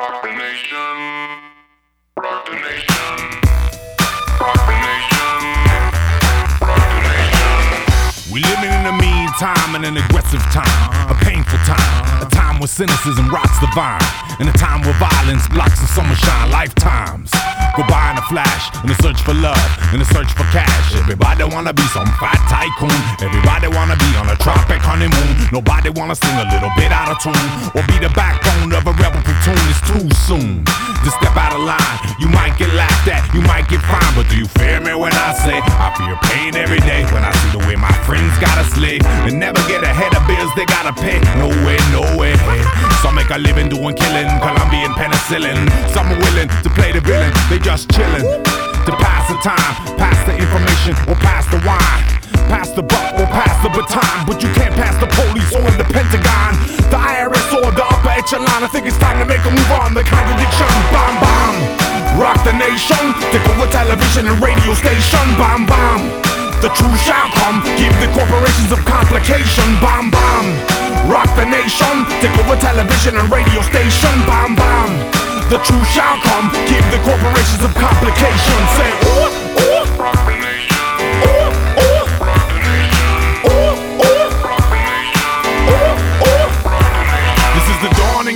The nation. Rock the nation. Living in a mean time and an aggressive time, a painful time, a time where cynicism rots the vine, and a time where violence blocks the summer shine. Lifetimes go in a flash, in a search for love, in a search for cash. Everybody wanna be some fat tycoon. Everybody wanna be on a tropic honeymoon. Nobody wanna sing a little bit out of tune or be the backbone of a rebel platoon. It's too soon to step out of line. You might get laughed at, you might get fined, but do you fear me when I say I feel pain every day when I see the way my friends gotta slay and never get ahead of bills they gotta pay? No way, no way. Some make a living doing killing, Some are willing to play the villain, they just chillin' to pass the time, pass the information or pass the wine. Pass the buck or pass the baton, but you can't pass the police or the Pentagon, the IRS or the upper echelon. I think it's time to make a move on the contradiction. Bomb, bomb, rock the nation, take over television and radio station. Bomb, bomb, the truth shall come. Give the corporations of complication. Bomb, bomb, rock the nation, take over television and radio station. Bomb, truth shall come. Give the corporations of complication. Say, ooh, ooh,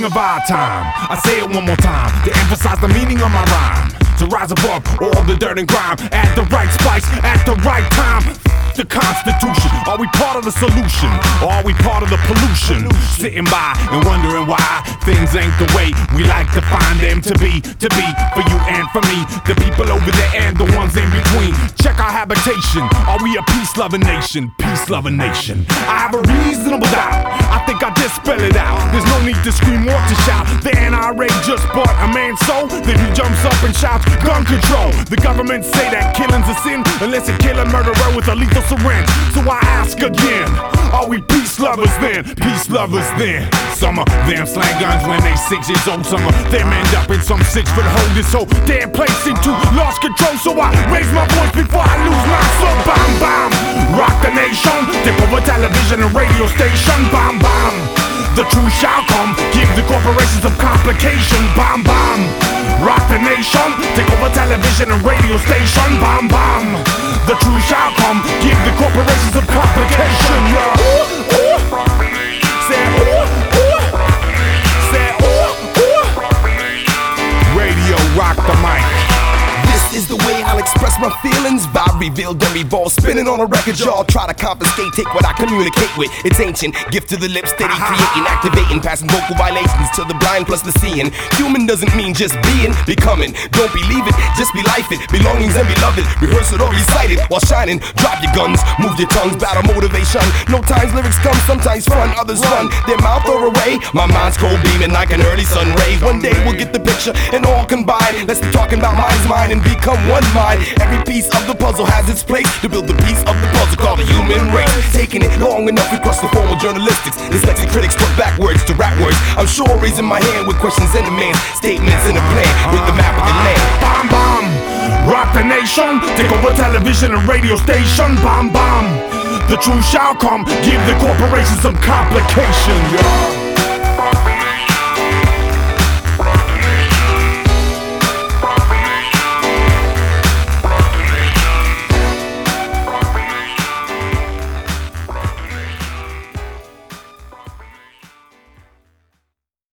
of our time. I say it one more time to emphasize the meaning of my rhyme. To rise above all the dirt and grime, add the right spice at the right time. The Constitution, are we part of the solution? Or are we part of the pollution? Sitting by and wondering why things ain't the way we like to find them to be. To be for you and for me, the people over there and the ones in between. Check our habitation. Are we a peace loving nation? Peace loving nation. I have a reasonable doubt. I think I just spell it out. There's no need to scream or to shout. The NRA just bought a man's soul. Then he jumps up and shouts, gun control. The government say that killing's a sin unless you kill a murderer with a lethal syringe. So I ask again, are we peace lovers then? Peace lovers then. Some of them slang guns when they six years old. Some of them end up in some six foot hole. This whole damn place seem to lost control. So I raise my voice before I lose my soul. Bam bam, rock the nation. Take over television and radio station. The truth shall come. Give the corporations some complication. Bam bam. Rock the nation. Take over television and radio station. Bam bam. The truth shall come. Give the corporations some complication. Yeah. Revealed and revolve, spinning on a record. Y'all try to confiscate, take what I communicate with. It's ancient, gift to the lips, steady creating, activating, passing vocal violations to the blind plus the seeing. Human doesn't mean just being, becoming. Don't believe it, just be life it. Belongings and beloved, rehearse it or recite it while shining. Drop your guns, move your tongues, battle motivation. No times lyrics come, sometimes fun, others run. Their mouth or away. My mind's cold beaming like an early sun ray. One day we'll get the picture and all combine. Let's be talking about mind's mind and become one mind. Every piece of the puzzle has its place to build the piece of the puzzle called the human race. Taking it long enough, we cross the formal journalistics. Dyslexic critics put backwards to rap words. I'm sure raising my hand with questions and demands, statements in a plan with the map of the land. Bomb bomb, rock the nation. Take over television and radio station. Bomb bomb, the truth shall come. Give the corporations some complication.